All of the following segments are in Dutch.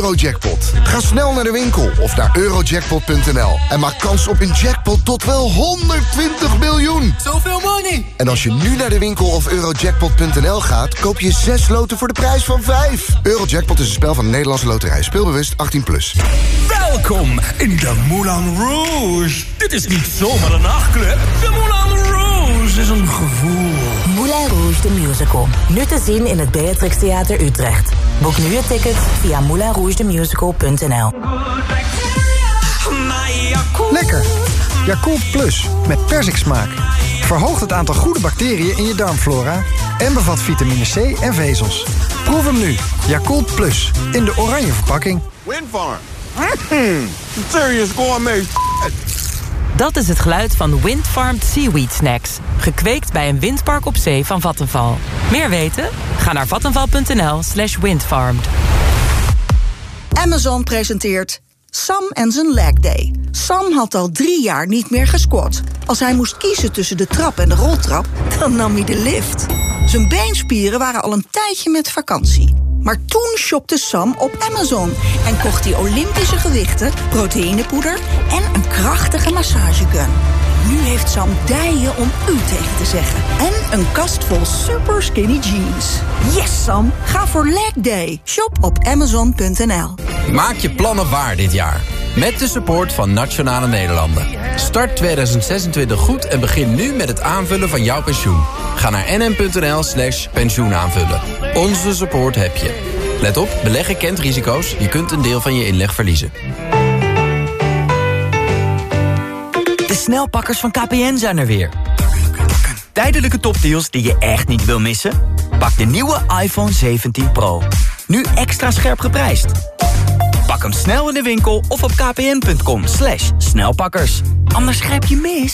Eurojackpot. Ga snel naar de winkel of naar eurojackpot.nl en maak kans op een jackpot tot wel 120 miljoen. Zoveel money! En als je nu naar de winkel of eurojackpot.nl gaat, koop je 6 loten voor de prijs van 5. Eurojackpot is een spel van de Nederlandse Loterij. Speelbewust 18+. Plus. Welkom in de Moulin Rouge. Dit is niet zomaar een nachtclub. De Moulin Rouge is een gevoel. Moulin the Musical. Nu te zien in het Beatrix Theater Utrecht. Boek nu je ticket via moulinrougethemusical.nl Lekker. Yakult Plus met persiksmaak. Verhoogt het aantal goede bacteriën in je darmflora... en bevat vitamine C en vezels. Proef hem nu. Yakult Plus. In de oranje verpakking. Windfarm. Mm, serious gourmet Dat is het geluid van Windfarmed Seaweed Snacks. Gekweekt bij een windpark op zee van Vattenval. Meer weten? Ga naar vattenval.nl slash windfarmed. Amazon presenteert Sam en zijn leg day. Sam had al drie jaar niet meer gesquat. Als hij moest kiezen tussen de trap en de roltrap, dan nam hij de lift. Zijn beenspieren waren al een tijdje met vakantie. Maar toen shopte Sam op Amazon en kocht hij Olympische gewichten, proteïnepoeder en een krachtige massagegun. Nu heeft Sam dijen om u tegen te zeggen. En een kast vol super skinny jeans. Yes, Sam. Ga voor leg day. Shop op amazon.nl. Maak je plannen waar dit jaar. Met de support van Nationale Nederlanden. Start 2026 goed en begin nu met het aanvullen van jouw pensioen. Ga naar nm.nl slash pensioenaanvullen. Onze support heb je. Let op, beleggen kent risico's. Je kunt een deel van je inleg verliezen. Snelpakkers van KPN zijn er weer. Tijdelijke topdeals die je echt niet wil missen? Pak de nieuwe iPhone 17 Pro. Nu extra scherp geprijsd. Pak hem snel in de winkel of op kpn.com slash snelpakkers. Anders grijp je mis.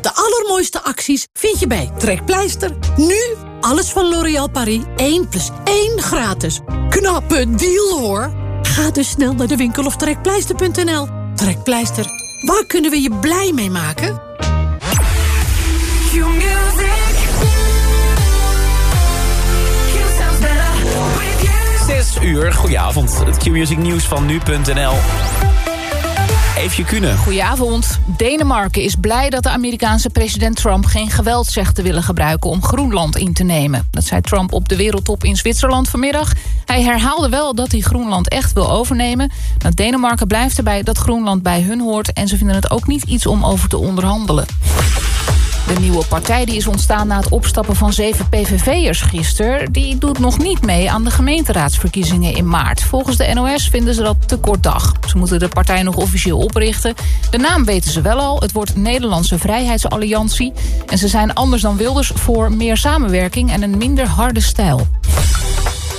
De allermooiste acties vind je bij Trekpleister. Nu alles van L'Oréal Paris 1 plus 1 gratis. Knappe deal hoor. Ga dus snel naar de winkel of trekpleister.nl. Trekpleister, waar kunnen we je blij mee maken? Zes uur, goedenavond. Het Q-Music nieuws van nu.nl. Eefje. Goedenavond. Denemarken is blij dat de Amerikaanse president Trump... geen geweld zegt te willen gebruiken om Groenland in te nemen. Dat zei Trump op de wereldtop in Zwitserland vanmiddag. Hij herhaalde wel dat hij Groenland echt wil overnemen. Nou, Denemarken blijft erbij dat Groenland bij hun hoort... en ze vinden het ook niet iets om over te onderhandelen. De nieuwe partij die is ontstaan na het opstappen van zeven PVV'ers gisteren... die doet nog niet mee aan de gemeenteraadsverkiezingen in maart. Volgens de NOS vinden ze dat te kort dag. Ze moeten de partij nog officieel oprichten. De naam weten ze wel al. Het wordt Nederlandse Vrijheidsalliantie. En ze zijn anders dan Wilders voor meer samenwerking... en een minder harde stijl.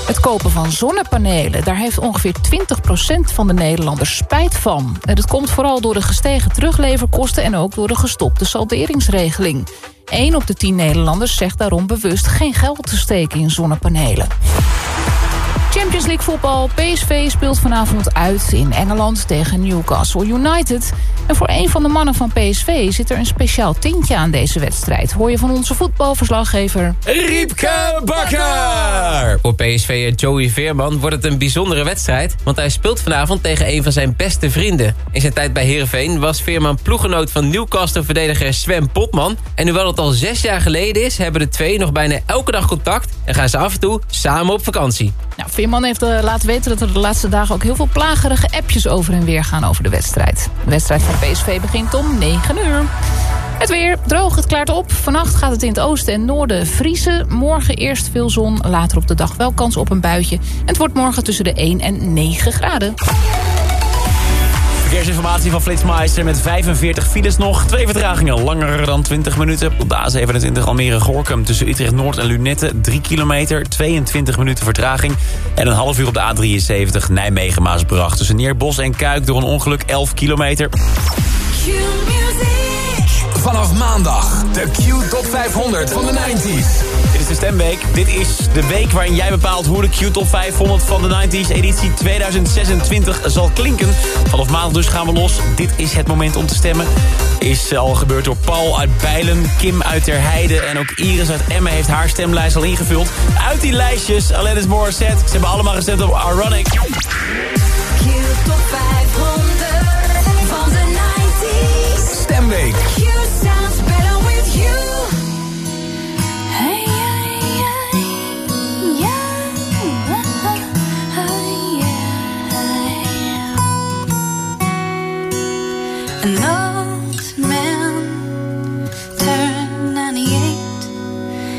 Het kopen van zonnepanelen, daar heeft ongeveer 20% van de Nederlanders spijt van. Dat komt vooral door de gestegen terugleverkosten en ook door de gestopte salderingsregeling. 1 op de 10 Nederlanders zegt daarom bewust geen geld te steken in zonnepanelen. Champions League voetbal. PSV speelt vanavond uit in Engeland tegen Newcastle United. En voor een van de mannen van PSV zit er een speciaal tintje aan deze wedstrijd. Hoor je van onze voetbalverslaggever... Riepke Bakker! Voor PSV Joey Veerman wordt het een bijzondere wedstrijd... want hij speelt vanavond tegen een van zijn beste vrienden. In zijn tijd bij Heerenveen was Veerman ploegenoot van Newcastle-verdediger Sven Potman. En hoewel het al zes jaar geleden is... hebben de twee nog bijna elke dag contact... en gaan ze af en toe samen op vakantie. Nou, Veerman heeft uh, laten weten dat er de laatste dagen ook heel veel plagerige appjes over en weer gaan over de wedstrijd. De wedstrijd van PSV begint om 9 uur. Het weer droog, het klaart op. Vannacht gaat het in het oosten en noorden vriezen. Morgen eerst veel zon, later op de dag wel kans op een buitje. En het wordt morgen tussen de 1 en 9 graden. Verkeersinformatie van Flitsmeister met 45 files nog. Twee vertragingen langer dan 20 minuten. Op de A27 Almere-Gorkum tussen Utrecht-Noord en Lunette 3 kilometer, 22 minuten vertraging. En een half uur op de A73 Nijmegen-Maasbracht tussen Neerbos en Kuik door een ongeluk 11 kilometer. Q-music. Vanaf maandag de Q Top 500 van de 90s. Dit is de stemweek. Dit is de week waarin jij bepaalt hoe de Q-top 500 van de 90s editie 2026 zal klinken. Vanaf maandag dus gaan we los. Dit is het moment om te stemmen. Is al gebeurd door Paul uit Bijlen, Kim uit Ter Heide... en ook Iris uit Emmen heeft haar stemlijst al ingevuld. Uit die lijstjes, Alanis Morissette. Ze hebben allemaal gestemd op Ironic. Q top 500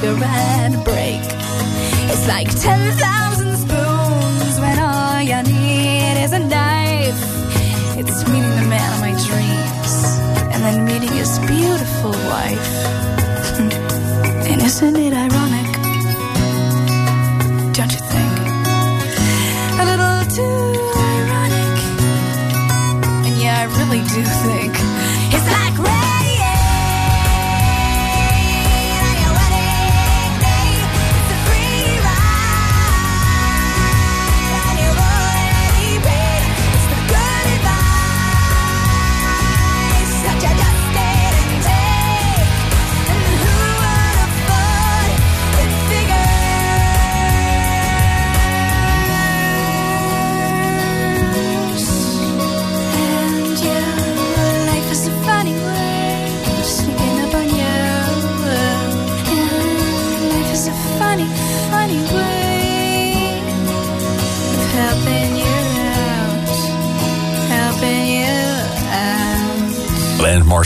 Cigarette break. It's like 10,000 spoons when all you need is a knife. It's meeting the man of my dreams and then meeting his beautiful wife. and isn't it ironic?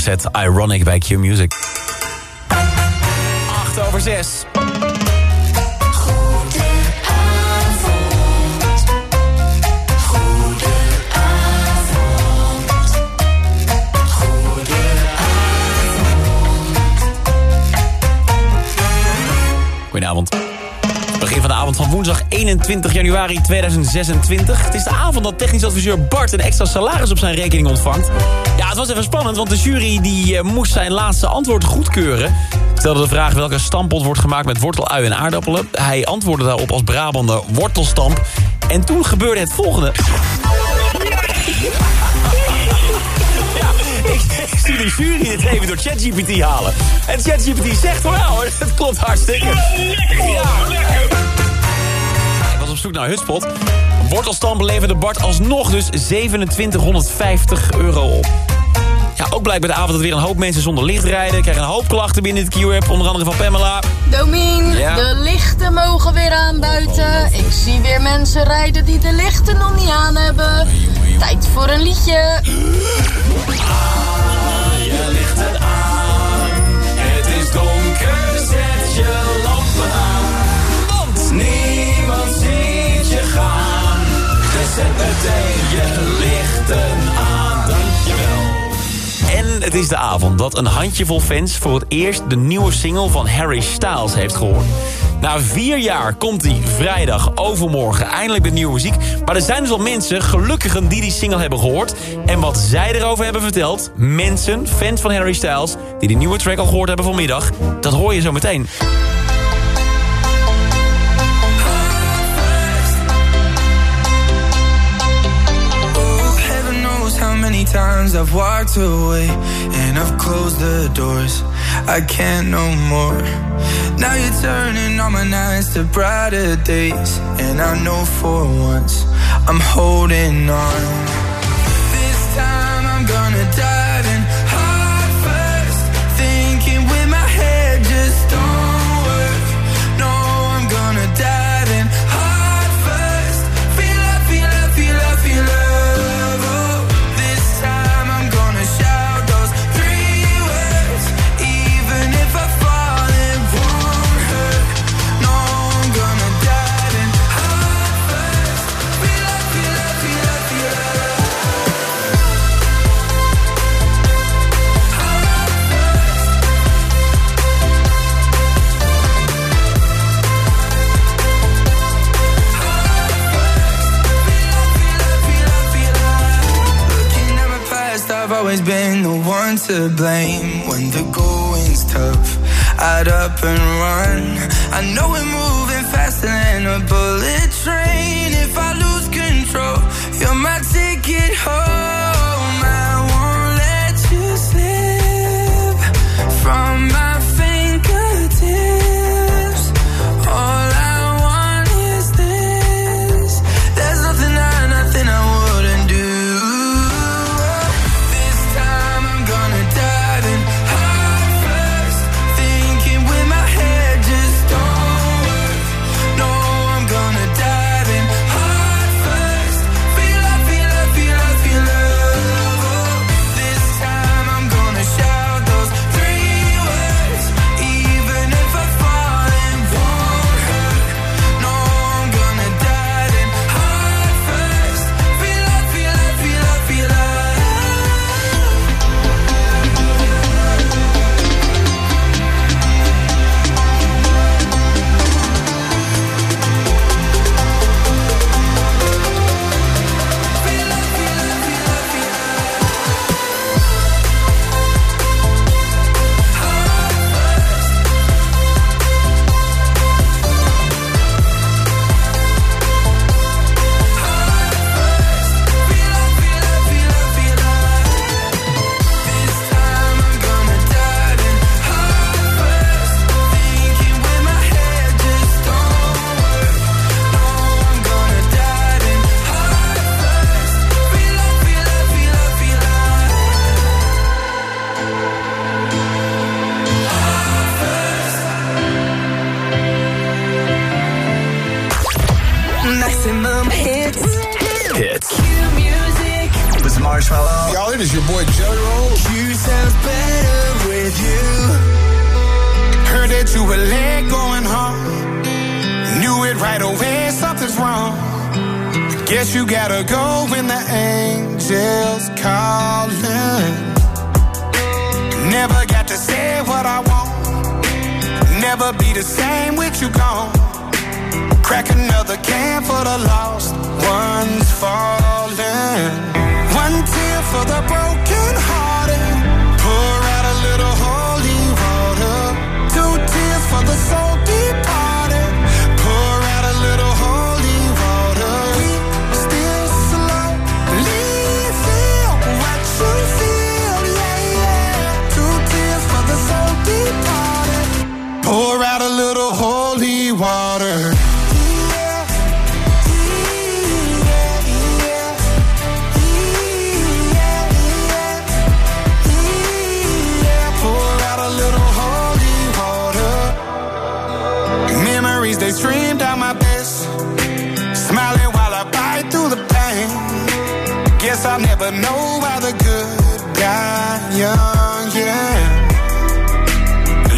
Morissette, Ironic bij Q Music. 8 over 6. Woensdag 21 januari 2026. Het is de avond dat technisch adviseur Bart een extra salaris op zijn rekening ontvangt. Ja, het was even spannend, want de jury die, eh, moest zijn laatste antwoord goedkeuren. Stelde de vraag welke stampot wordt gemaakt met wortel, ui en aardappelen. Hij antwoordde daarop als Brabander wortelstamp. En toen gebeurde het volgende. Ik, ik zie de jury het even door ChatGPT halen. En ChatGPT zegt, wel, het klopt hartstikke. Ja. Op zoek naar Hutspot. Wortelstamp leverde Bart alsnog dus 2750 euro op. Ja, ook blijkt bij de avond dat weer een hoop mensen zonder licht rijden. Krijgen een hoop klachten binnen het Q-app, onder andere van Pamela. Domien, Ja. de lichten mogen weer aan buiten. Ik zie weer mensen rijden die de lichten nog niet aan hebben. Tijd voor een liedje. Je ligt het aan. Het is donker, zet je lampen aan. Zet meteen je lichten aan. Dankjewel. En het is de avond dat een handjevol fans voor het eerst de nieuwe single van Harry Styles heeft gehoord. Na vier jaar komt hij vrijdag overmorgen eindelijk met nieuwe muziek. Maar er zijn dus al mensen, gelukkigen, die die single hebben gehoord. En wat zij erover hebben verteld, mensen, fans van Harry Styles... die de nieuwe track al gehoord hebben vanmiddag, dat hoor je zo meteen. Times I've walked away and I've closed the doors. I can't no more. Now you're turning all my nights to brighter days, and I know for once I'm holding on. Blame.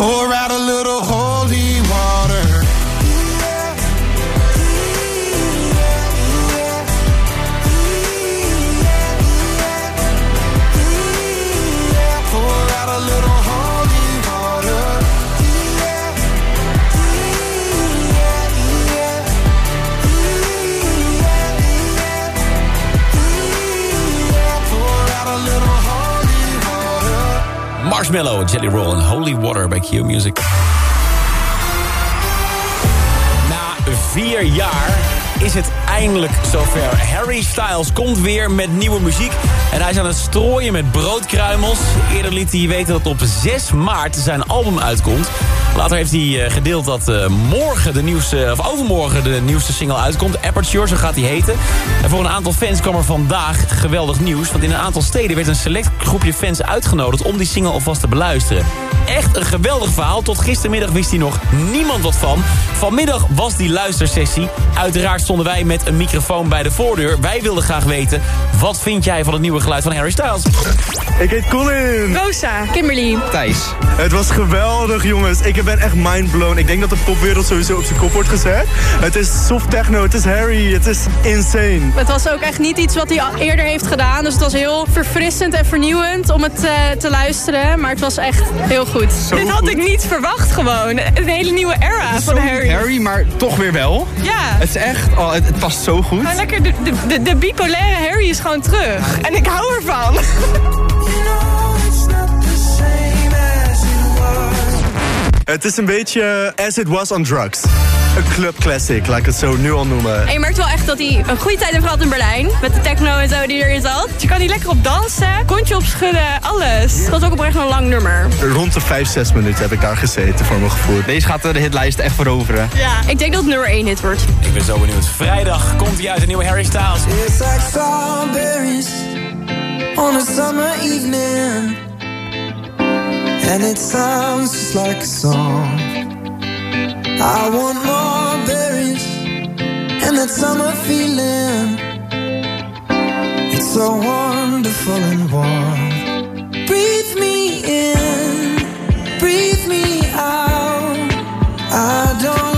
Pour out a little Marshmallow, Jelly Roll en Holy Water bij Q Music. Na vier jaar is het eindelijk zover. Harry Styles komt weer met nieuwe muziek. En hij is aan het strooien met broodkruimels. Eerder liet hij weten dat op 6 maart zijn album uitkomt. Later heeft hij eh, gedeeld dat eh, morgen de nieuwste, of overmorgen de nieuwste single uitkomt. Aperture, zo gaat hij heten. En voor een aantal fans kwam er vandaag geweldig nieuws. Want in een aantal steden werd een select groepje fans uitgenodigd... om die single alvast te beluisteren. Echt een geweldig verhaal. Tot gistermiddag wist hij nog niemand wat van. Vanmiddag was die luistersessie. Uiteraard stonden wij met een microfoon bij de voordeur. Wij wilden graag weten, wat vind jij van het nieuwe geluid van Harry Styles? Ik heet Colin. Rosa. Kimberly. Thijs. Het was geweldig, jongens. Ik ben echt mindblown. Ik denk dat de popwereld sowieso op zijn kop wordt gezet. Het is soft techno, het is Harry, het is insane. Het was ook echt niet iets wat hij al eerder heeft gedaan. Dus het was heel verfrissend en vernieuwend om het eh, te luisteren. Maar het was echt heel goed. Dit had ik niet verwacht gewoon. Een hele nieuwe era van Harry. Harry, maar toch weer wel. Ja. Het is echt, oh, het, het past zo goed. Gewoon lekker, de, de, de, de bipolaire Harry is gewoon terug. En ik hou ervan. Het is een beetje As It Was on Drugs. Een club classic, laat ik het zo nu al noemen. En je merkt wel echt dat hij een goede tijd heeft gehad in Berlijn. Met de techno en zo die erin zat. Je kan hier lekker op dansen, kontje opschudden, alles. Het was ook oprecht een lang nummer. Rond de 5, 6 minuten heb ik daar gezeten voor mijn gevoel. Deze gaat de hitlijst echt veroveren. Ja. Ik denk dat het nummer 1 hit wordt. Ik ben zo benieuwd. Vrijdag komt hij uit, de nieuwe Harry Styles. It's like strawberries on a summer evening, and it sounds just like a song. I want more berries and that summer feeling. It's so wonderful and warm. Breathe me in, breathe me out. I don't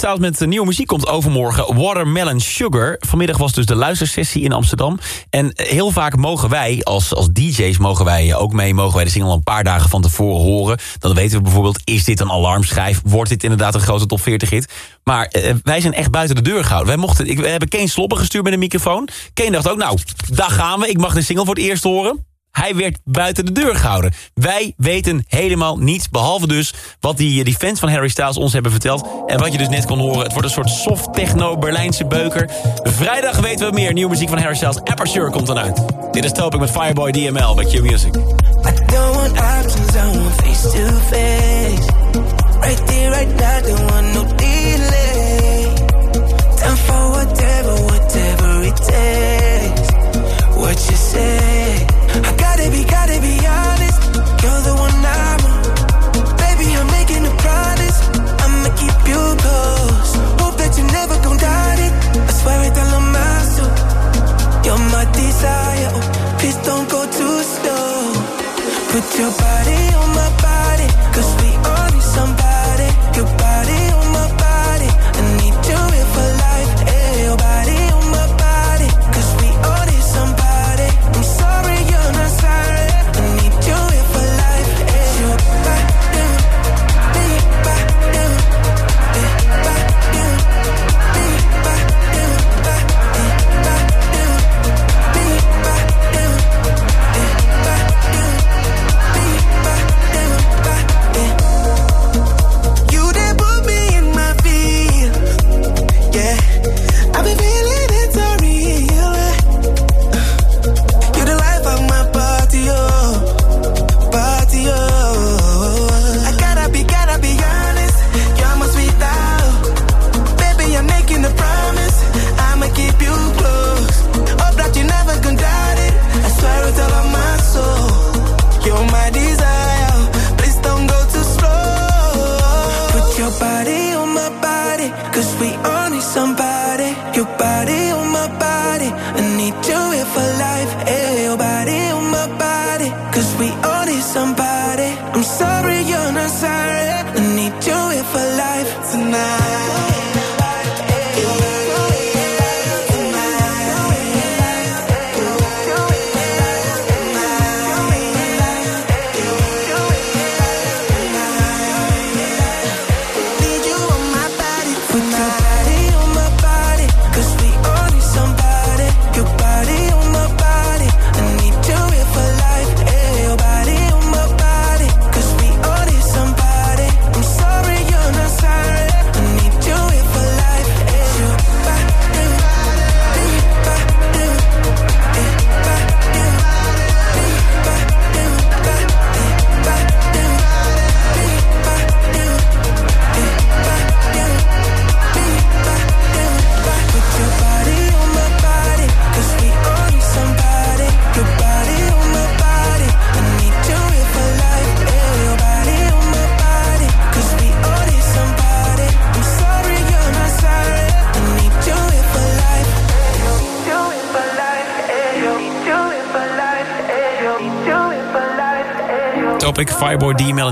Styles met nieuwe muziek komt overmorgen... Watermelon Sugar. Vanmiddag was dus de luistersessie in Amsterdam. En heel vaak mogen wij, als, als DJ's mogen wij ook mee... mogen wij de single een paar dagen van tevoren horen. Dan weten we bijvoorbeeld, is dit een alarmschijf? Wordt dit inderdaad een grote top 40 hit? Maar eh, wij zijn echt buiten de deur gehouden. Wij mochten, ik, we hebben Kane Sloppen gestuurd met een microfoon. Kane dacht ook, nou, daar gaan we. Ik mag de single voor het eerst horen. Hij werd buiten de deur gehouden. Wij weten helemaal niets, behalve dus wat die, fans van Harry Styles ons hebben verteld. En wat je dus net kon horen, het wordt een soort soft techno Berlijnse beuker. Vrijdag weten we meer. Nieuwe muziek van Harry Styles. Aperture komt dan uit. Dit is Topic met Fireboy DML bij Q Music. Don't want options, I want face to face. Right there, right now, don't want no delay. Time for whatever, whatever it takes. What you say? Gotta be, gotta be honest. You're the one I want. Baby, I'm making a promise. I'ma keep you close. Hope that you never gon' doubt it. I swear it all on my soul. You're my desire. Oh, please don't go too slow. Put your body,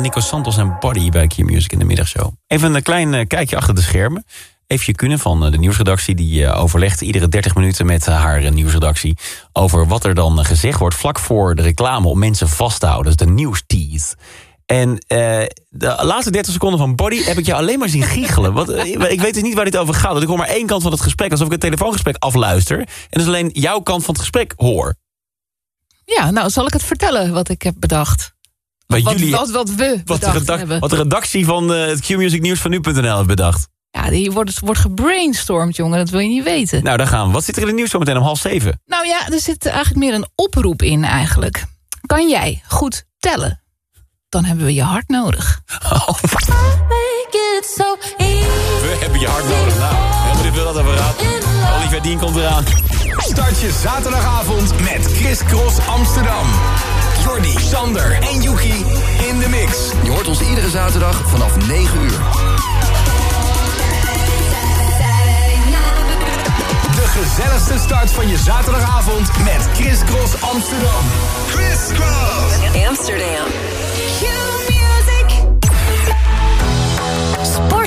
Nico Santos en Body bij Q Music in de middagshow. Even een klein eh, kijkje achter de schermen. Even kunnen van eh, de nieuwsredactie. Die eh, overlegt iedere 30 minuten met haar nieuwsredactie... over wat er dan gezegd wordt vlak voor de reclame... om mensen vast te houden. Dat is de nieuwstease. En eh, de laatste 30 seconden van Body heb ik jou alleen maar zien giechelen. Wat, ik weet dus niet waar dit over gaat. Want ik hoor maar één kant van het gesprek... alsof ik het telefoongesprek afluister. En dus alleen jouw kant van het gesprek hoor. Ja, nou zal ik het vertellen wat ik heb bedacht. Wat, wat, jullie, wat, wat we wat, de bedacht redac- hebben. wat de redactie van eh, het Q-Music Nieuws van nu.nl heeft bedacht. Ja, die wordt, wordt gebrainstormd, jongen. Dat wil je niet weten. Nou, daar gaan we. Wat zit er in het nieuws zo meteen om half zeven? Nou ja, er zit eigenlijk meer een oproep in eigenlijk. Kan jij goed tellen? Dan hebben we je hart nodig. We hebben je hard nodig. Nou, helemaal niet veel dat over gaat. Olivier Dien komt eraan. Start je zaterdagavond met Chris Cross Amsterdam. Jordi, Sander en Yuki in de mix. Je hoort ons iedere zaterdag vanaf 9 uur. De gezelligste start van je zaterdagavond met Chris Cross Amsterdam. Chris Cross Amsterdam.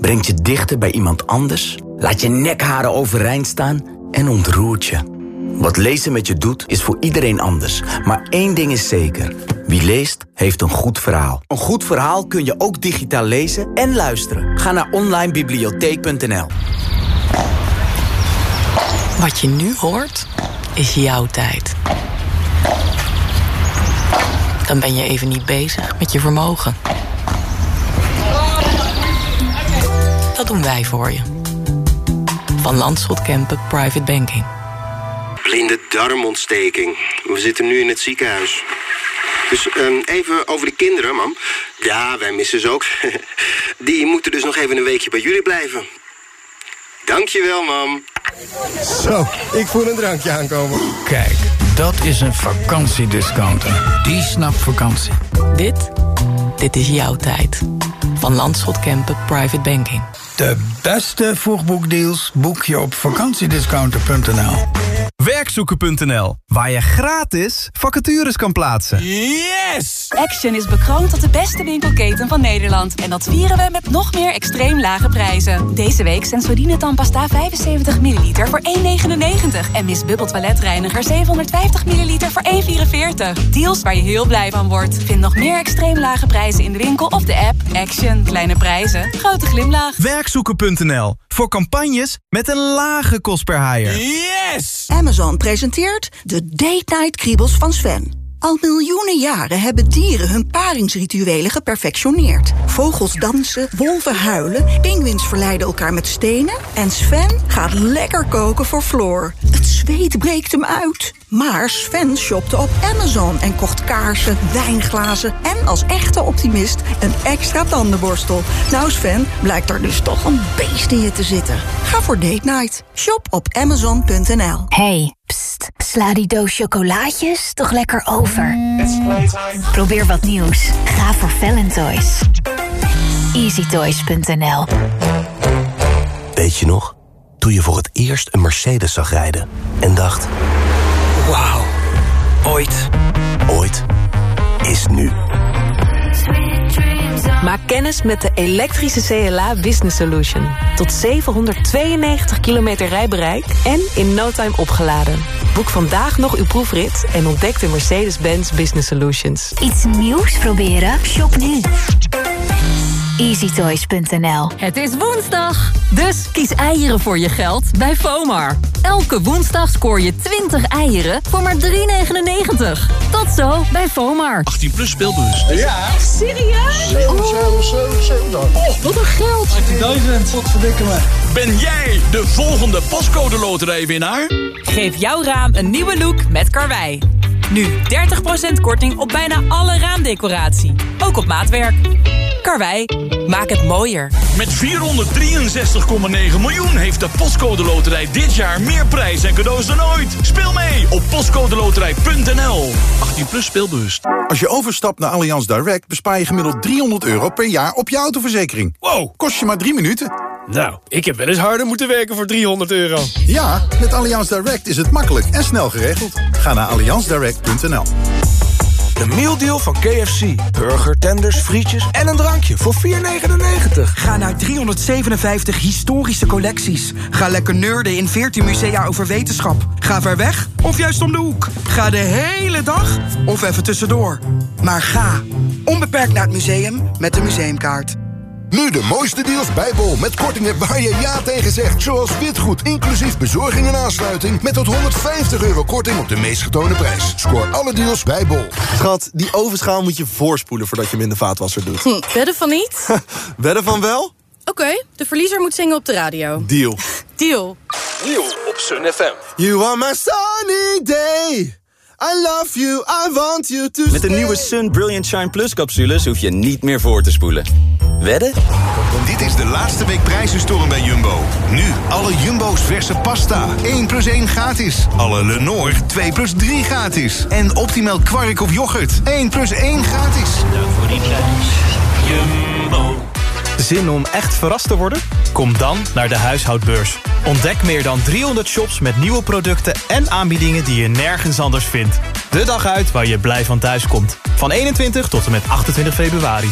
Brengt je dichter bij iemand anders. Laat je nekharen overeind staan en ontroert je. Wat lezen met je doet, is voor iedereen anders. Maar één ding is zeker. Wie leest, heeft een goed verhaal. Een goed verhaal kun je ook digitaal lezen en luisteren. Ga naar onlinebibliotheek.nl Wat je nu hoort, is jouw tijd. Dan ben je even niet bezig met je vermogen. Dat doen wij voor je. Van Landschot Kempen Private Banking. Blinde darmontsteking. We zitten nu in het ziekenhuis. Dus ehm, even over de kinderen, mam. Ja, wij missen ze ook. Die moeten dus nog even een weekje bij jullie blijven. Dankjewel, mam. Zo, ik voel een drankje aankomen. Kijk, dat is een vakantiediscounter. Die snapt vakantie. Dit, dit is jouw tijd. Van Landschot Kempen Private Banking. De beste vroegboekdeals boek je op vakantiediscounter.nl. Werkzoeken.nl, waar je gratis vacatures kan plaatsen. Yes! Action is bekroond tot de beste winkelketen van Nederland. En dat vieren we met nog meer extreem lage prijzen. Deze week Sensodyne tandpasta 75 ml voor 1,99. En Miss Bubble toiletreiniger 750 ml voor 1,44. Deals waar je heel blij van wordt. Vind nog meer extreem lage prijzen in de winkel of de app. Action. Kleine prijzen. Grote glimlach. Werkzoeken.nl, voor campagnes met een lage kost per haaier. Yes! Amazon presenteert de Date Night Kriebels van Sven. Al miljoenen jaren hebben dieren hun paringsrituelen geperfectioneerd. Vogels dansen, wolven huilen, pinguïns verleiden elkaar met stenen... en Sven gaat lekker koken voor Floor. Het zweet breekt hem uit. Maar Sven shopte op Amazon en kocht kaarsen, wijnglazen... en als echte optimist een extra tandenborstel. Nou Sven, blijkt er dus toch een beest in je te zitten. Ga voor Date Night. Shop op amazon.nl. Hey, pst, sla die doos chocolaatjes toch lekker over. Probeer wat nieuws. Ga voor Valentoys. EasyToys.nl Weet je nog? Toen je voor het eerst een Mercedes zag rijden en dacht... Wauw, ooit, ooit is nu. Maak kennis met de elektrische CLA Business Solution. Tot 792 kilometer rijbereik en in no time opgeladen. Boek vandaag nog uw proefrit en ontdek de Mercedes-Benz Business Solutions. Iets nieuws proberen? Shop nu. EasyToys.nl Het is woensdag, dus kies eieren voor je geld bij FOMAR. Elke woensdag scoor je 20 eieren voor maar 3,99. Tot zo bij FOMAR. 18 plus speelbus. Ja. Echt serieus? Oh, wat een geld. 18.000, wat verdikken me. Ben jij de volgende pascode loterijwinnaar? Geef jouw raam een nieuwe look met Karwei. Nu 30% korting op bijna alle raamdecoratie. Ook op maatwerk. Karwei, maak het mooier. Met 463,9 miljoen heeft de Postcode Loterij dit jaar meer prijs en cadeaus dan ooit. Speel mee op postcodeloterij.nl. 18 plus speelbewust. Als je overstapt naar Allianz Direct bespaar je gemiddeld 300 euro per jaar op je autoverzekering. Wow, kost je maar drie minuten. Nou, ik heb wel eens harder moeten werken voor 300 euro. Ja, met Allianz Direct is het makkelijk en snel geregeld. Ga naar allianzdirect.nl. De mealdeal van KFC. Burger, tenders, frietjes en een drankje voor 4,99. Ga naar 357 historische collecties. Ga lekker nerden in 14 musea over wetenschap. Ga ver weg of juist om de hoek. Ga de hele dag of even tussendoor. Maar ga onbeperkt naar het museum met de museumkaart. Nu de mooiste deals bij Bol. Met kortingen waar je ja tegen zegt. Zoals witgoed, inclusief bezorging en aansluiting. Met tot 150 euro korting op de meest getoonde prijs. Scoor alle deals bij Bol. Schat, die ovenschaal moet je voorspoelen voordat je hem in de vaatwasser doet. Hm, wedden van niet? Wedden van wel? Oké, de verliezer moet zingen op de radio. Deal. Deal. Nieuw op Sun FM. You are my sunny day. I love you, I want you to Met de nieuwe Sun Brilliant Shine Plus capsules hoef je niet meer voor te spoelen. Wedden? Dit is de laatste week prijzenstorm bij Jumbo. Nu alle Jumbo's verse pasta. 1 plus 1 gratis. Alle Lenore 2 plus 3 gratis. En optimaal kwark of yoghurt. 1 plus 1 gratis. Dank voor die prijs. Jumbo. Zin om echt verrast te worden? Kom dan naar de huishoudbeurs. Ontdek meer dan 300 shops met nieuwe producten en aanbiedingen die je nergens anders vindt. De dag uit waar je blij van thuis komt. Van 21 tot en met 28 februari.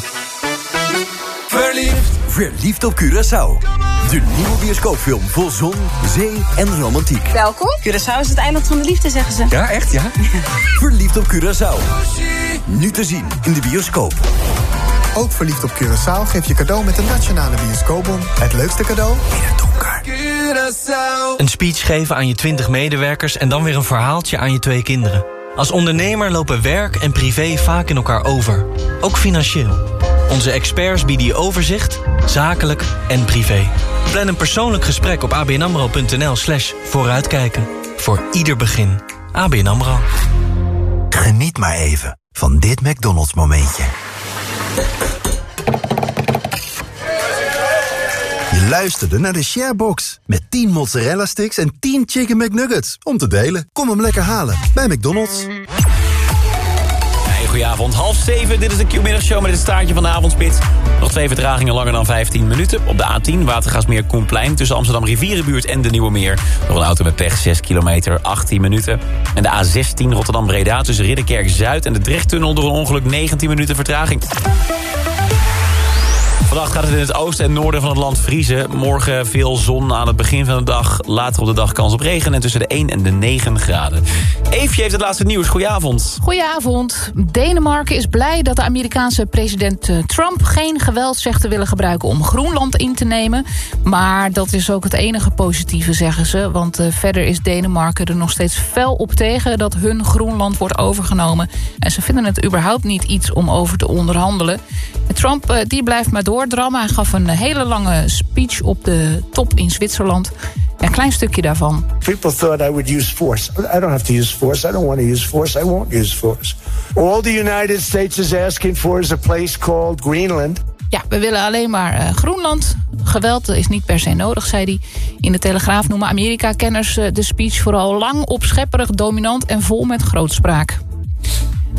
Verliefd. Verliefd op Curaçao. De nieuwe bioscoopfilm vol zon, zee en romantiek. Welkom. Curaçao is het eiland van de liefde, zeggen ze. Ja, echt ja? Verliefd op Curaçao. Nu te zien in de bioscoop. Ook verliefd op Curaçao geef je cadeau met de Nationale Bioscoopbon. Het leukste cadeau in het donker. Een speech geven aan je 20 medewerkers en dan weer een verhaaltje aan je twee kinderen. Als ondernemer lopen werk en privé vaak in elkaar over. Ook financieel. Onze experts bieden je overzicht, zakelijk en privé. Plan een persoonlijk gesprek op abnamro.nl slash vooruitkijken. Voor ieder begin. ABN AMRO. Geniet maar even van dit McDonald's momentje. Je luisterde naar de Sharebox. Met 10 mozzarella sticks en 10 chicken McNuggets. Om te delen. Kom hem lekker halen bij McDonald's. Goedenavond, half zeven. Dit is de Q-middagshow met het staartje van de avondspits. Nog twee vertragingen langer dan 15 minuten. Op de A10 Watergasmeer Koenplein tussen Amsterdam Rivierenbuurt en de Nieuwe Meer. Nog een auto met pech, 6 kilometer, 18 minuten. En de A16 Rotterdam-Breda tussen Ridderkerk-Zuid en de Drechttunnel... door een ongeluk 19 minuten vertraging. Vannacht gaat het in het oosten en noorden van het land vriezen. Morgen veel zon aan het begin van de dag. Later op de dag kans op regen en tussen de 1 en de 9 graden. Eefje heeft het laatste nieuws. Goedenavond. Goedenavond. Denemarken is blij dat de Amerikaanse president eh, Trump... geen geweld zegt te willen gebruiken om Groenland in te nemen. Maar dat is ook het enige positieve, zeggen ze. Want uh, verder is Denemarken er nog steeds fel op tegen... dat hun Groenland wordt overgenomen. En ze vinden het überhaupt niet iets om over te onderhandelen. Trump uh, die blijft maar door Hij gaf een hele lange speech op de top in Zwitserland. Een klein stukje daarvan. People thought I would use force. I don't have to use force. I don't want to use force. I won't use force. All the United States is asking for is a place called Greenland. Ja, we willen alleen maar uh, Groenland. Geweld is niet per se nodig, zei hij. In de Telegraaf noemen Amerika-kenners uh, de speech vooral lang, opschepperig, dominant en vol met grootspraak.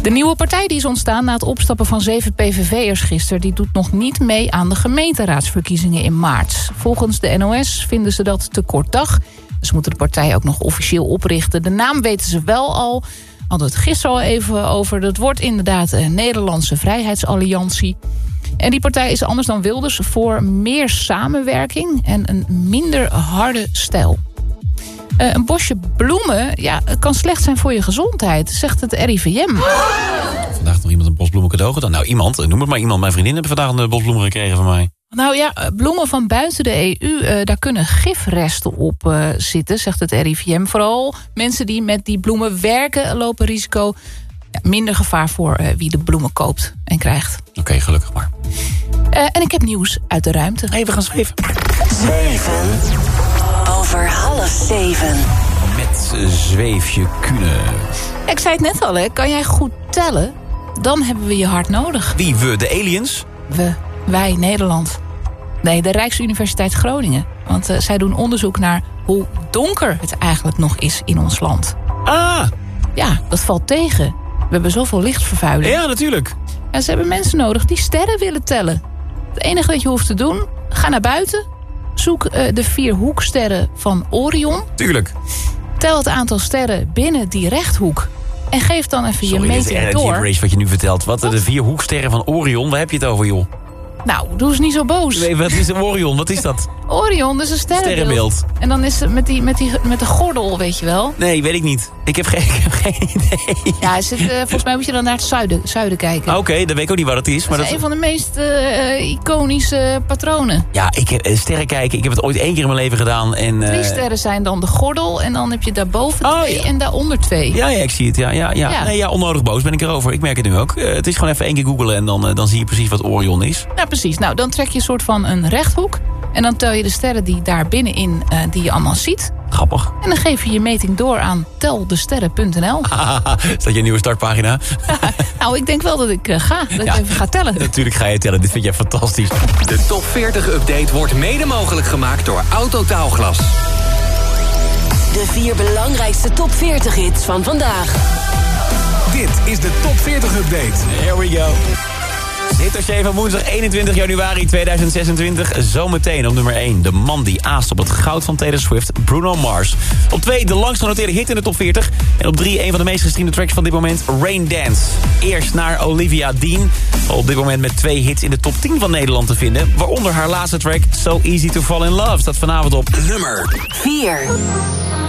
De nieuwe partij die is ontstaan na het opstappen van zeven PVV'ers gisteren... die doet nog niet mee aan de gemeenteraadsverkiezingen in maart. Volgens de NOS vinden ze dat te kort dag. Ze moeten de partij ook nog officieel oprichten. De naam weten ze wel al. Hadden het gisteren al even over. Dat wordt inderdaad een Nederlandse Vrijheidsalliantie. En die partij is anders dan Wilders voor meer samenwerking... en een minder harde stijl. Uh, een bosje bloemen ja, kan slecht zijn voor je gezondheid, zegt het RIVM. Vandaag nog iemand een bos bloemen cadeau gedaan. Nou, iemand, noem het maar iemand. Mijn vriendin heeft vandaag een bos bloemen gekregen van mij. Nou ja, bloemen van buiten de EU, uh, daar kunnen gifresten op uh, zitten, zegt het RIVM. Vooral mensen die met die bloemen werken lopen risico. Ja, minder gevaar voor wie de bloemen koopt en krijgt. Oké, okay, gelukkig maar. en ik heb nieuws uit de ruimte. Even gaan zweven. Zeven over half zeven. Met zweefje kunnen. Ik zei het net al, hè. kan jij goed tellen? Dan hebben we je hard nodig. Wie, we, de aliens? We, wij, Nederland. Nee, de Rijksuniversiteit Groningen. Want uh, zij doen onderzoek naar hoe donker het eigenlijk nog is in ons land. Ah! Ja, dat valt tegen. We hebben zoveel lichtvervuiling. Ja, natuurlijk. En ze hebben mensen nodig die sterren willen tellen. Het enige wat je hoeft te doen, ga naar buiten Zoek uh, de vier hoeksterren van Orion. Tuurlijk. Tel het aantal sterren binnen die rechthoek. En geef dan even Sorry, je meting door. Race wat je nu vertelt. Wat, wat? De vier hoeksterren van Orion, waar heb je het over, joh? Nou, doe eens niet zo boos. Nee, wat is een Orion? Wat is dat? Orion, dat is een sterrenbeeld. sterrenbeeld. En dan is het met, die, met, die, met de gordel, weet je wel. Nee, weet ik niet. Ik heb geen, ik heb geen idee. Ja, uh, volgens mij moet je dan naar het zuiden, zuiden kijken. Oké, okay, dan weet ik ook niet wat het is. Dat maar is dat een van de meest uh, iconische patronen. Ja, ik heb, uh, sterren kijken. Ik heb het ooit één keer in mijn leven gedaan. En, Drie sterren zijn dan de gordel. En dan heb je daarboven oh, twee ja. en daaronder twee. Ja, ja, ik zie het. Ja, ja, ja. Ja. Nee, ja, onnodig boos ben ik erover. Ik merk het nu ook. het is gewoon even één keer googlen en dan, dan zie je precies wat Orion is. Ja, precies. Nou, dan trek je een soort van een rechthoek. En dan tel je de sterren die daar binnenin, eh, die je allemaal ziet. Grappig. En dan geef je je meting door aan teldesterren.nl. Is dat je nieuwe startpagina? nou, ik denk wel dat ik eh, ga. Dat ik even ga tellen. Natuurlijk ga je tellen. Dit vind jij fantastisch. De top 40 update wordt mede mogelijk gemaakt door Autotaalglas. De vier belangrijkste top 40 hits van vandaag. Dit is de top 40 update. Here we go. Hitdossier van woensdag 21 januari 2026. Zometeen op nummer 1. De man die aast op het goud van Taylor Swift, Bruno Mars. Op 2 de langst genoteerde hit in de top 40. En op 3 een van de meest gestreamde tracks van dit moment, Rain Dance. Eerst naar Olivia Dean. Op dit moment met twee hits in de top 10 van Nederland te vinden. Waaronder haar laatste track, So Easy to Fall in Love. Staat vanavond op nummer 4.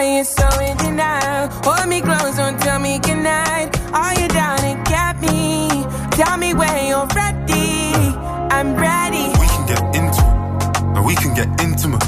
You're so in denial. Hold me close, don't tell me goodnight. Are you down to get me? Tell me when you're ready. I'm ready. We can get into it, and we can get intimate.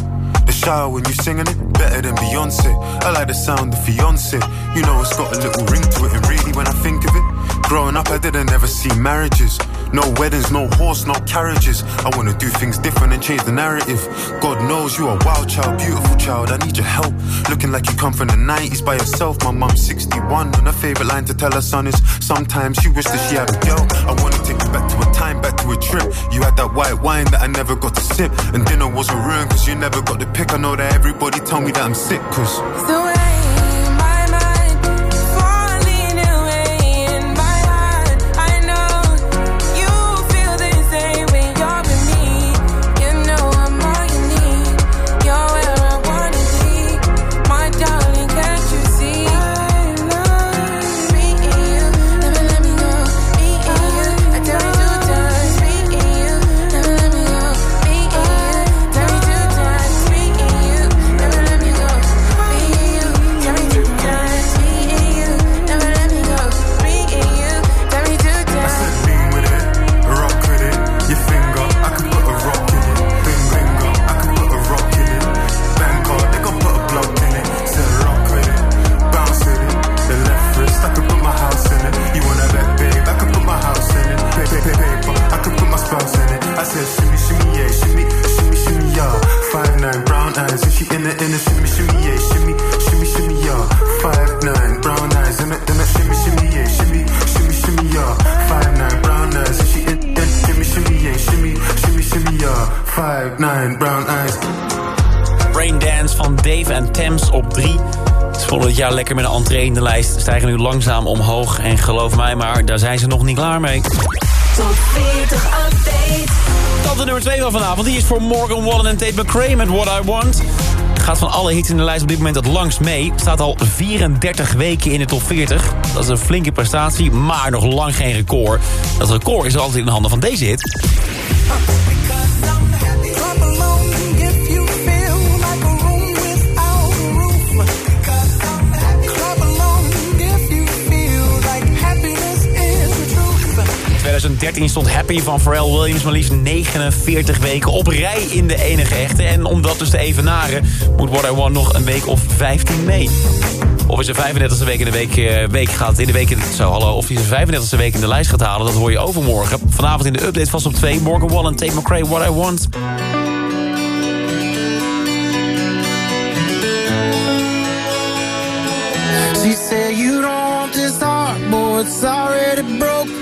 The shower when you're singing it, better than Beyonce. I like the sound of fiance. You know it's got a little ring to it, and really when I think of it, growing up I didn't ever see marriages. No weddings, no horse, no carriages. I wanna do things different and change the narrative. God knows you are a wild child, beautiful child. I need your help. Looking like you come from the 90s by yourself. My mom's 61, and her favorite line to tell her son is sometimes she wished that she had a girl. I wanna take you back to a time, back to a trip. You had that white wine that I never got to sip, and dinner wasn't ruined cause you never got the pick. I know that everybody told me that I'm sick cause. So op 3. Ze vonden het jaar lekker met een entree in de lijst. Stijgen nu langzaam omhoog. En geloof mij maar, daar zijn ze nog niet klaar mee. Top 40 update. Dan de nummer 2 van vanavond. Die is voor Morgan Wallen en Tate McRae met What I Want. Gaat van alle hits in de lijst op dit moment het langst mee. Staat al 34 weken in de top 40. Dat is een flinke prestatie, maar nog lang geen record. Dat record is altijd in de handen van deze hit. 2013 stond Happy van Pharrell Williams maar liefst 49 weken op rij in de enige echte. En om dat dus te evenaren moet What I Want nog een week of 15 mee. Of hij zijn 35e week in de week, eh, week gaat in de week zo hallo, of hij zijn 35e week in de lijst gaat halen, dat hoor je overmorgen. Vanavond in de update vast op 2. Morgan Wallen, Tate McRae, What I Want. She said, You don't want this heart, boy, it's already broke.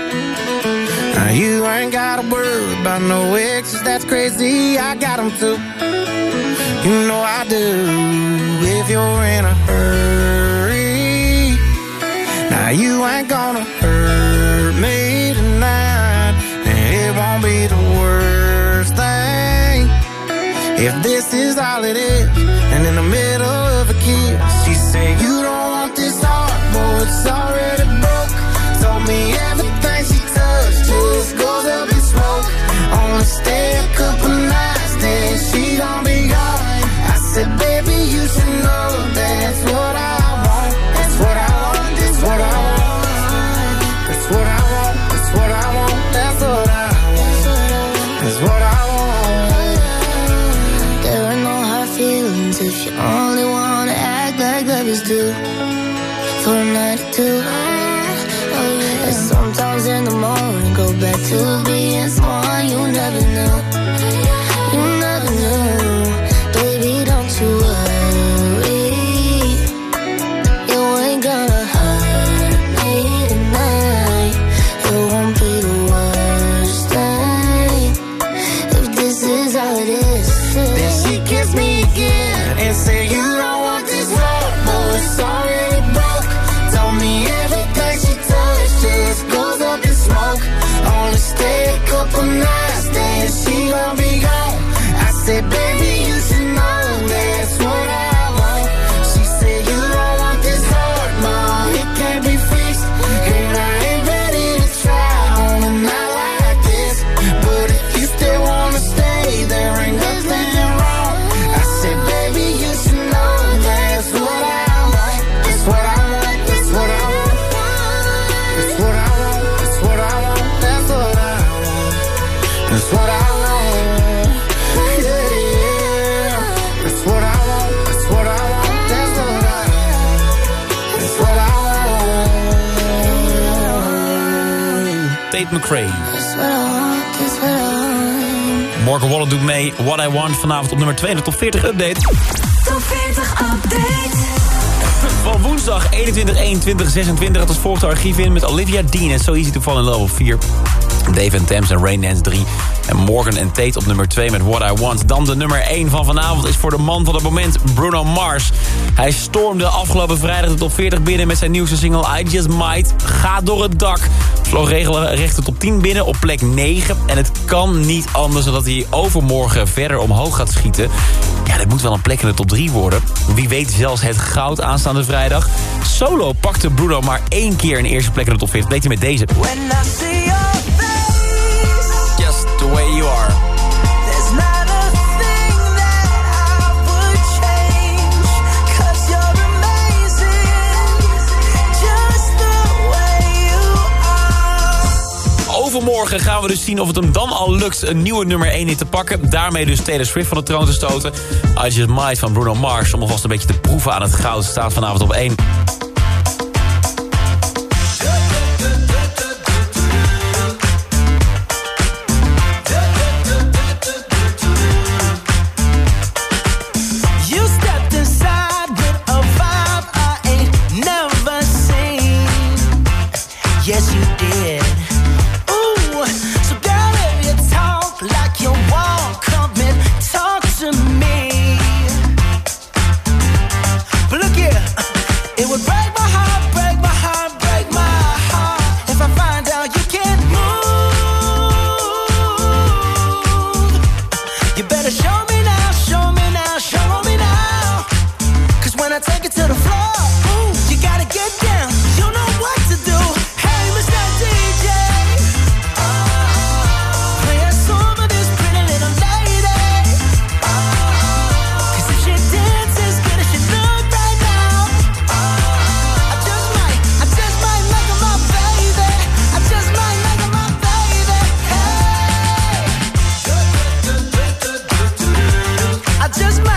Now you ain't gotta worry about no exes, that's crazy. I got them too. You know I do. If you're in a hurry, now you ain't gonna hurt me tonight. And it won't be the worst thing. If this is all it is, and in the middle of a kiss, she said, You don't want this heart, boy, it's already if you only wanna act like lovers do. For a night or two. And sometimes in the morning, go back to being someone you never knew. Want. Morgan Wallen doet mee. What I Want vanavond op nummer 2 in de top 40 update. Top 40 update. Van woensdag 21, 21, 26. Het volgt archief in met Olivia Dean en So Easy to Fall in Love op 4. Dave and Thames en Rain Dance 3. En Morgan en Tate op nummer 2 met What I Want. Dan de nummer 1 van vanavond is voor de man van het moment, Bruno Mars. Hij stormde afgelopen vrijdag de top 40 binnen met zijn nieuwste single I Just Might. Ga door het dak. Vloog regelrecht de top 10 binnen op plek 9. En het kan niet anders dan dat hij overmorgen verder omhoog gaat schieten. Ja, dit moet wel een plek in de top 3 worden. Wie weet zelfs het goud aanstaande vrijdag. Solo pakte Bruno maar één keer een eerste plek in de top 40. Deed hij met deze. When I see your face, Just the way you are. Overmorgen gaan we dus zien of het hem dan al lukt een nieuwe nummer 1 in te pakken. Daarmee dus Taylor Swift van de troon te stoten. I Just Might van Bruno Mars. Om alvast een beetje te proeven aan het goud. Staat vanavond op 1. Just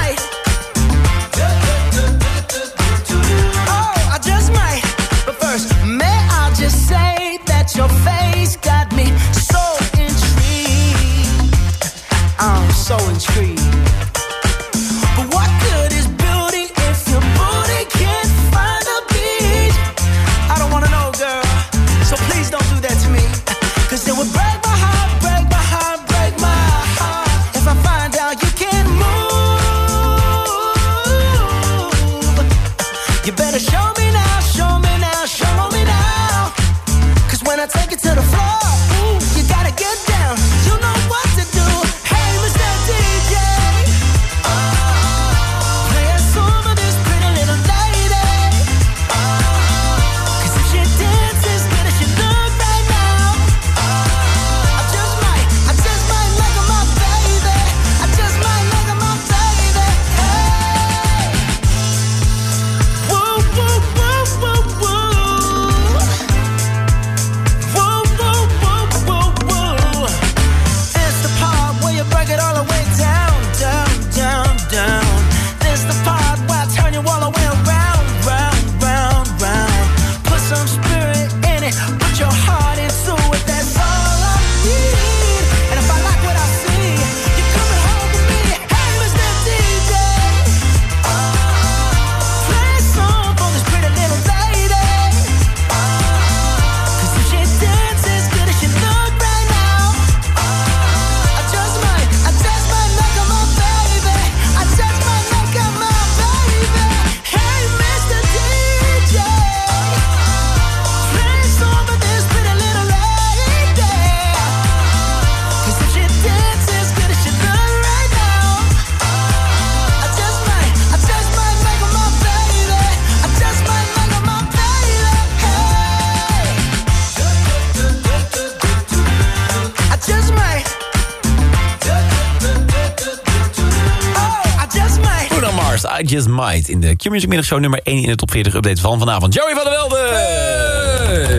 Just Might in de Q-Music middagshow nummer 1 in de top 40 update van vanavond. Joey van der Velde!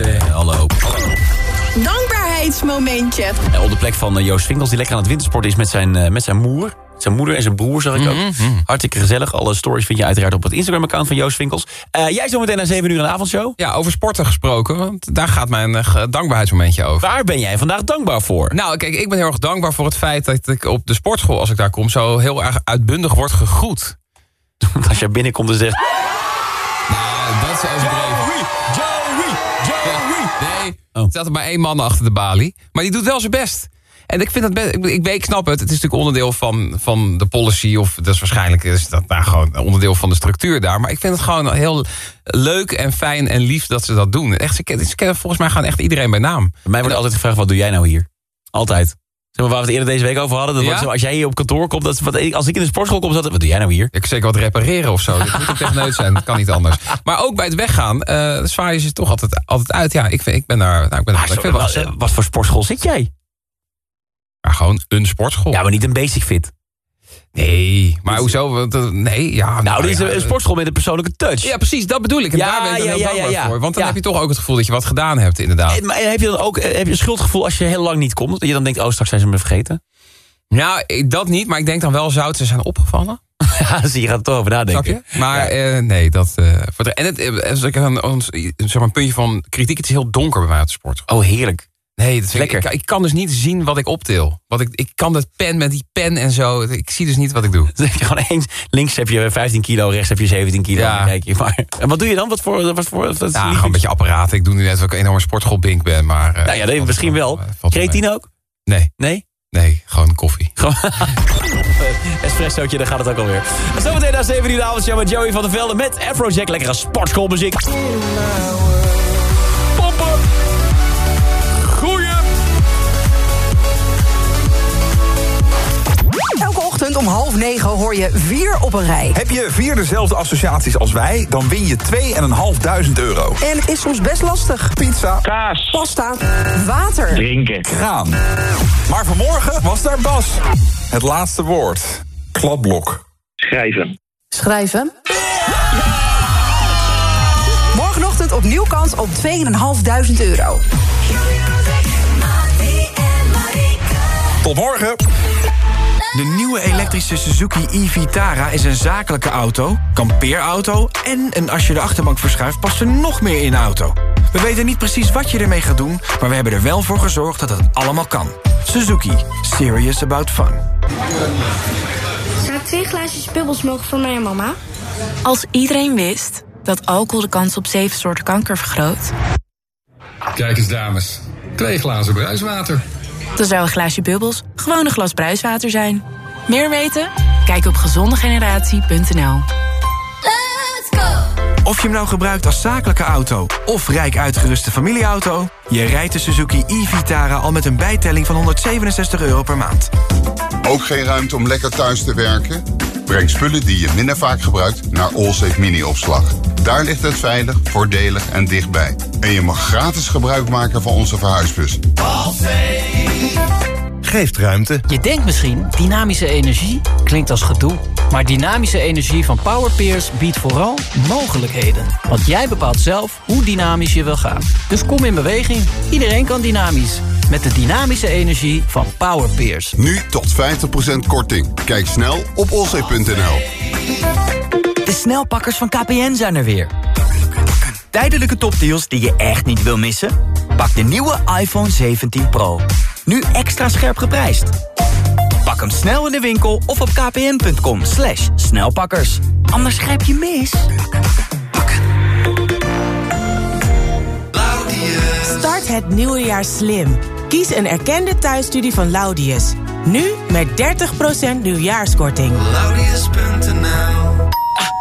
Hey, hallo. Dankbaarheidsmomentje. Op de plek van eh, Joost Vinkels, die lekker aan het wintersporten is met zijn, eh, met zijn moer. Zijn moeder en zijn broer, zag ik ook. Hartstikke gezellig. Alle stories vind je uiteraard op het Instagram-account van Joost Vinkels. Eh, jij zometeen na 7 uur een avondshow. Ja, over sporten gesproken, want daar gaat mijn dankbaarheidsmomentje over. Waar ben jij vandaag dankbaar voor? Nou, kijk, ik ben heel erg dankbaar voor het feit dat ik op de sportschool, als ik daar kom, zo heel erg uitbundig word gegroet. Als je binnenkomt en zegt... Nou, dat is overdreven. Joey, Joey, Nee, er staat er maar één man achter de balie. Maar die doet wel zijn best. En ik vind dat best, ik, ik, weet- ik snap het. Het is natuurlijk onderdeel van, van de policy. Of dat is waarschijnlijk is dat nou gewoon onderdeel van de structuur daar. Maar ik vind het gewoon heel leuk en fijn en lief dat ze dat doen. Echt, ze kennen, volgens mij gewoon echt iedereen bij naam. Bij mij wordt altijd gevraagd, wat doe jij nou hier? Altijd. Maar, waar we het eerder deze week over hadden. Dat Ja? als jij hier op kantoor komt, dat wat, als ik in de sportschool kom, zat, wat doe jij nou hier? Ik zeker wat repareren of zo. Dat moet een techneut zijn, dat kan niet anders. Maar ook bij het weggaan, eh zwaaien ze toch altijd, altijd uit. Ja, ik, vind, ik ben daar... Nou, ik ben daar wel wat voor sportschool zit jij? Maar gewoon een sportschool. Ja, maar niet een basic fit. Nee, maar hoezo? Want, eh, Nee, ja. Nou, dit is een, een sportschool met een persoonlijke touch. Ja, precies, dat bedoel ik. En Ja, daar ben ik dan ja, heel dankbaar ja, voor. Want dan heb je toch ook het gevoel dat je wat gedaan hebt, inderdaad. En, maar heb je dan ook eh, heb je een schuldgevoel als je heel lang niet komt? Dat je dan denkt, oh, straks zijn ze me vergeten? Ja, ik- dat niet, maar ik denk dan wel, zou het ze zijn opgevallen? ja, zie je gaat er toch over nadenken. Maar eh, nee, dat... eh, en het, eh, ik een, een, zeg maar een puntje van kritiek, het is heel donker bij mij de sport. Oh, heerlijk. Nee, dat vind ik- Lekker. Ik, ik kan dus niet zien wat ik optil. Wat ik, ik kan dat pen met die pen en zo. Ik zie dus niet wat ik doe. Dan heb je gewoon eens, links heb je 15 kilo, rechts heb je 17 kilo. Ja. Dan kijk je maar. En wat doe je dan? Wat voor, wat voor wat Ja, gewoon een beetje apparaten. Ik doe nu net of ik een enorme sportschoolbink ben, maar... eh, Nou ja, misschien wel. Creatine ook? Nee. Nee? Nee, gewoon koffie. Espressootje, daar gaat het ook alweer. En Zometeen na 7 uur de avondshow met Joey van der Velde met Afrojack. Lekkere sportschoolmuziek. Om half negen hoor je vier op een rij. Heb je vier dezelfde associaties als wij, dan win je 2.500 euro. En het is soms best lastig. Pizza. Kaas. Pasta. Water. Drinken. Kraan. Maar vanmorgen was daar Bas. Het laatste woord. Kladblok. Schrijven. Schrijven. Morgenochtend opnieuw kans op 2.500 euro. Tot morgen. De nieuwe elektrische Suzuki e-Vitara is een zakelijke auto, kampeerauto... en een als je de achterbank verschuift past er nog meer in de auto. We weten niet precies wat je ermee gaat doen... maar we hebben er wel voor gezorgd dat het allemaal kan. Suzuki. Serious about fun. Zou ik twee glaasjes bubbels mogen voor mij en mama? Als iedereen wist dat alcohol de kans op zeven soorten kanker vergroot... Kijk eens, dames. Twee glazen bruiswater. Dan zou een glaasje bubbels gewoon een glas bruiswater zijn. Meer weten? Kijk op gezondegeneratie.nl Of je hem nou gebruikt als zakelijke auto of rijk uitgeruste familieauto... je rijdt de Suzuki e-Vitara al met een bijtelling van 167 euro per maand. Ook geen ruimte om lekker thuis te werken? Breng spullen die je minder vaak gebruikt naar Allsafe Mini-opslag. Daar ligt het veilig, voordelig en dichtbij. En je mag gratis gebruik maken van onze verhuisbus. Geeft ruimte. Je denkt misschien, dynamische energie klinkt als gedoe. Maar dynamische energie van Powerpeers biedt vooral mogelijkheden. Want jij bepaalt zelf hoe dynamisch je wil gaan. Dus kom in beweging. Iedereen kan dynamisch. Met de dynamische energie van Powerpeers. Nu tot 50% korting. Kijk snel op allsafe.nl. De snelpakkers van KPN zijn er weer. Tijdelijke topdeals die je echt niet wil missen? Pak de nieuwe iPhone 17 Pro. Nu extra scherp geprijsd. Pak hem snel in de winkel of op kpn.com slash snelpakkers. Anders grijp je mis. Start het nieuwe jaar slim. Kies een erkende thuisstudie van Laudius. Nu met 30% nieuwjaarskorting.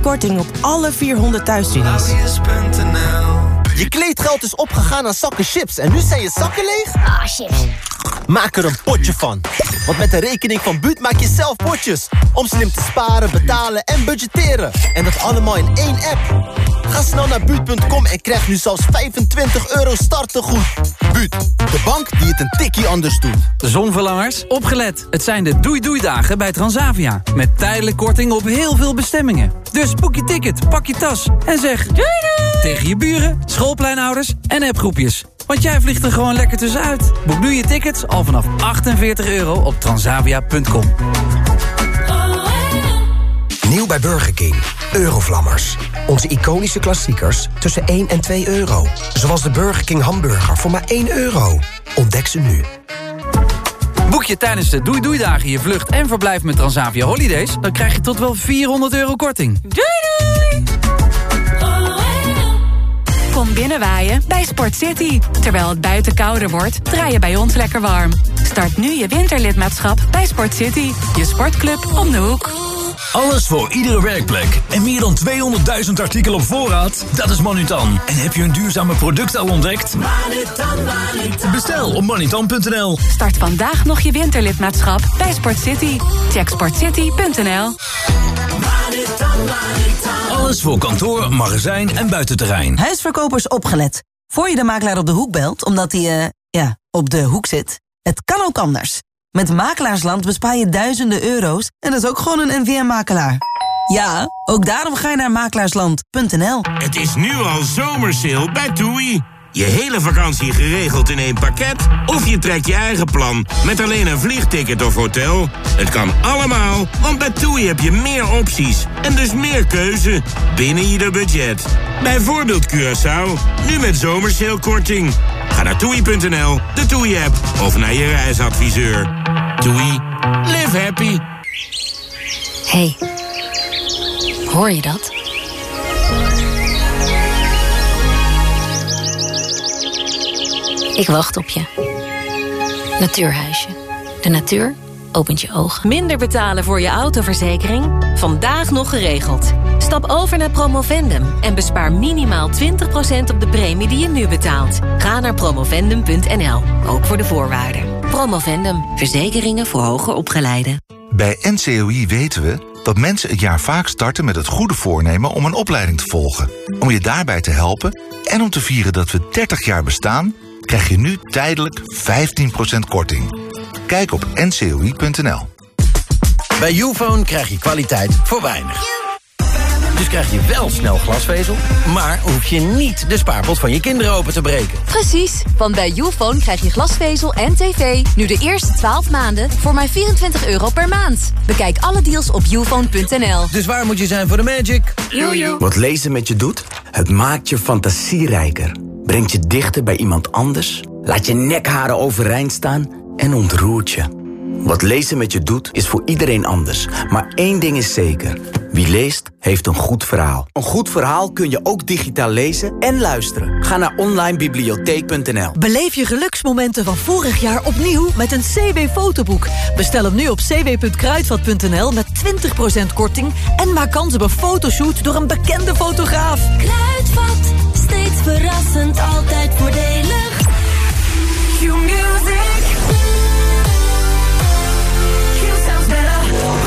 korting op alle 400 thuisstudies. Je kleedgeld is opgegaan aan zakken chips en nu zijn je zakken leeg? Ah, chips. Maak er een potje van. Want met de rekening van Buut maak je zelf potjes. Om slim te sparen, betalen en budgetteren. En dat allemaal in één app. Ga snel naar Buut.com en krijg nu zelfs 25 euro startegoed. Buut, de bank die het een tikkie anders doet. Zonverlangers, opgelet. Het zijn de doei-doei-dagen bij Transavia. Met tijdelijk korting op heel veel bestemmingen. Dus boek je ticket, pak je tas en zeg... Doei doei! Tegen je buren, schoolpleinouders en appgroepjes. Want jij vliegt er gewoon lekker tussenuit. Boek nu je tickets al vanaf 48 euro op transavia.com. Nieuw bij Burger King. Eurovlammers. Onze iconische klassiekers tussen 1 en 2 euro. Zoals de Burger King hamburger voor maar 1 euro. Ontdek ze nu. Boek je tijdens de Doei Doei Dagen je vlucht en verblijf met Transavia Holidays... dan krijg je tot wel 400 euro korting. Doei doei! Kom binnenwaaien bij Sport City. Terwijl het buiten kouder wordt, draai je bij ons lekker warm. Start nu je winterlidmaatschap bij Sport City. Je sportclub om de hoek. Alles voor iedere werkplek. En meer dan 200.000 artikelen op voorraad? Dat is Manutan. En heb je een duurzame product al ontdekt? Manutan, Manutan. Bestel op manutan.nl. Start vandaag nog je winterlidmaatschap bij Sport City. Check sportcity.nl. Alles voor kantoor, magazijn en buitenterrein. Huisverkopers opgelet. Voor je de makelaar op de hoek belt, omdat hij, eh, ja, op de hoek zit. Het kan ook anders. Met Makelaarsland bespaar je duizenden euro's en dat is ook gewoon een NVM-makelaar. Ja, ook daarom ga je naar makelaarsland.nl. Het is nu al zomersale bij TUI. Je hele vakantie geregeld in één pakket? Of je trekt je eigen plan met alleen een vliegticket of hotel? Het kan allemaal, want bij TUI heb je meer opties en dus meer keuze binnen ieder budget. Bijvoorbeeld Curaçao, nu met zomersalekorting. Ga naar toei.nl, de TUI-app of naar je reisadviseur. TUI, live happy. hey, hoor je dat? Ik wacht op je. Natuurhuisje. De natuur opent je ogen. Minder betalen voor je autoverzekering? Vandaag nog geregeld. Stap over naar Promovendum en bespaar minimaal 20% op de premie die je nu betaalt. Ga naar promovendum.nl, ook voor de voorwaarden. Promovendum, verzekeringen voor hoger opgeleiden. Bij NCOI weten we dat mensen het jaar vaak starten met het goede voornemen om een opleiding te volgen. Om je daarbij te helpen en om te vieren dat we 30 jaar bestaan, krijg je nu tijdelijk 15% korting. Kijk op ncoi.nl. Bij Ufone krijg je kwaliteit voor weinig. Dus krijg je wel snel glasvezel, maar hoef je niet de spaarpot van je kinderen open te breken. Precies, want bij Ufone krijg je glasvezel en tv nu de eerste 12 maanden voor maar 24 euro per maand. Bekijk alle deals op ufone.nl. Dus waar moet je zijn voor de magic? Wat lezen met je doet? Het maakt je fantasierijker. Brengt je dichter bij iemand anders. Laat je nekharen overeind staan en ontroert je. Wat lezen met je doet, is voor iedereen anders. Maar één ding is zeker. Wie leest, heeft een goed verhaal. Een goed verhaal kun je ook digitaal lezen en luisteren. Ga naar onlinebibliotheek.nl Beleef je geluksmomenten van vorig jaar opnieuw met een CW-fotoboek. Bestel hem nu op cw.kruidvat.nl met 20% korting... en maak kans op een fotoshoot door een bekende fotograaf. Kruidvat, steeds verrassend, altijd voordelig. Q-music.